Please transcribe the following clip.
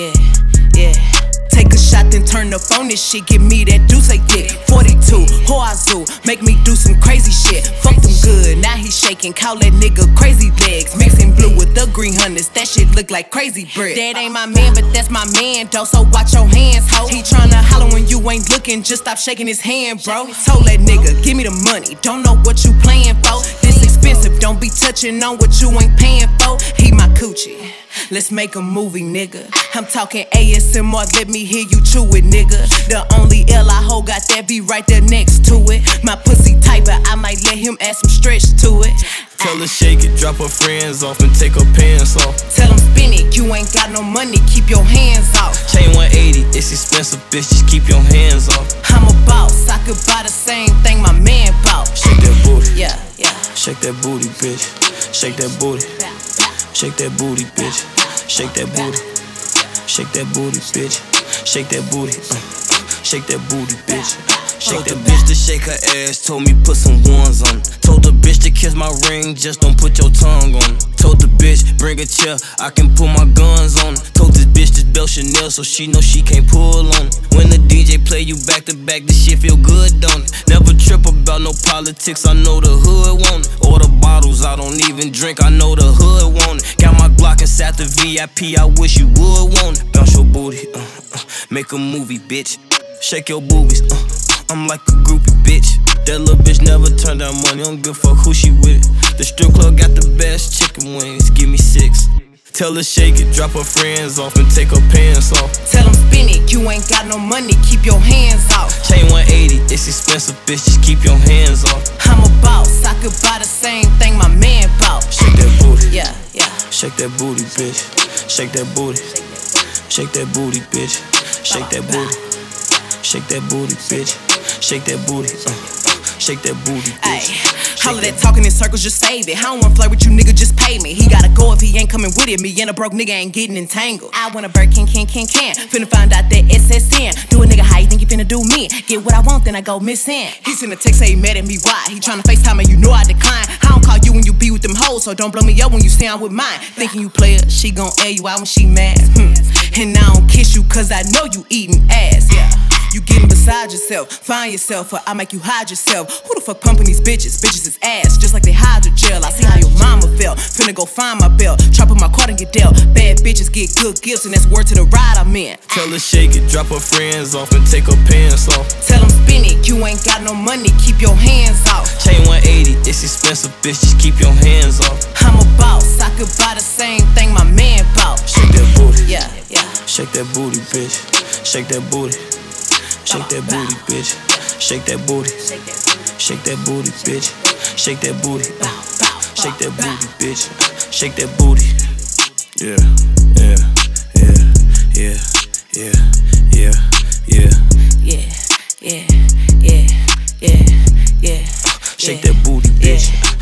Yeah, yeah. Take a shot, then turn the phone. this shit. Give me that deuce dick. 42, Hoazoo, make me do some crazy shit. Fuck them good, now he shaking. Call that nigga crazy legs. Mixing blue with the green hundreds, that shit look like crazy bread. That ain't my man, but that's my man, though. So watch your hands, ho. He tryna holler when you ain't looking, just stop shaking his hand, bro. Told that nigga, give me the money. Don't know what you playing for. This expensive, don't be touching on what you ain't paying for. He my coochie. Let's make a movie, nigga. I'm talking ASMR, let me hear you chew it, nigga. The only L I hold got that be right there next to it. My pussy tight, but I might let him add some stretch to it. Tell her shake it, drop her friends off and take her pants off. Tell him spin it, you ain't got no money, keep your hands off. Chain 180, it's expensive, bitch, just keep your hands off. I'm a boss, I could buy the same thing my man bought. Shake that booty, Yeah, yeah. shake that booty, bitch. Shake that booty, shake that booty, bitch. Shake that booty, shake that booty, bitch. Shake that booty, shake that booty, bitch. Shake that bitch to shake her ass. Told me put some ones on. My ring, just don't put your tongue on. it. Told the bitch bring a chair, I can put my guns on. it. Told this bitch this belt Chanel, so she know she can't pull on. it. When the DJ play you back to back, this shit feel good, don't it? Never trip about no politics, I know the hood want it. All the bottles, I don't even drink, I know the hood want it. Got my Glock inside the VIP, I wish you would want it. Bounce your booty, uh, uh, make a movie, bitch. Shake your boobies, uh, uh, I'm like a groupie, bitch. That little bitch never turned down money, don't give a fuck who she with. The strip club got the best chicken wings, give me six. Tell her shake it, drop her friends off and take her pants off. Tell them spin it, you ain't got no money, keep your hands off. Chain 180, it's expensive, bitch, just keep your hands off. I'm a boss, I could buy the same thing my man bought. Shake that booty, Yeah, yeah. shake that booty, bitch. Shake that booty, shake that booty, bitch. Shake that booty, shake that booty, bitch. Shake that booty, uh, shake that booty, Ay, bitch. all of that talking in circles, just save it. I don't wanna flirt with you, nigga, just pay me. He gotta go if he ain't coming with it. Me and a broke nigga ain't getting entangled. I want a bird, can, can, can, can. Finna find out that SSN. Do a nigga how you think you finna do me? Get what I want, then I go missing. He send a text, say he mad at me, why? He tryna FaceTime and you know I decline. I don't call you when you be with them hoes, so don't blow me up when you sound with mine. Thinking you play her, she gon' air you out when she mad. Hmm. And I don't kiss you cause I know you eating ass, yeah. You getting beside yourself, find yourself, or I make you hide yourself. Who the fuck pumping these bitches? Bitches is ass, just like they hydrogel. I see how your mama felt. Finna go find my belt, trap in my card and get dealt. Bad bitches get good gifts, and that's word to the ride I'm in. Tell her shake it, drop her friends off and take her pants off. Tell them spin it, you ain't got no money, keep your hands off. Chain 180, it's expensive, bitch, just keep your hands off. I'm a boss, I could buy the same thing my man bought. Shake that booty, Yeah, yeah. shake that booty, bitch. Shake that booty, Shake that booty, bitch. Shake that booty. Shake that booty, bitch. Shake that booty. Shake that booty, bitch. Shake that booty. Yeah, yeah, yeah, yeah, yeah, yeah, yeah. Yeah, yeah, yeah, yeah, yeah. Shake that booty, bitch.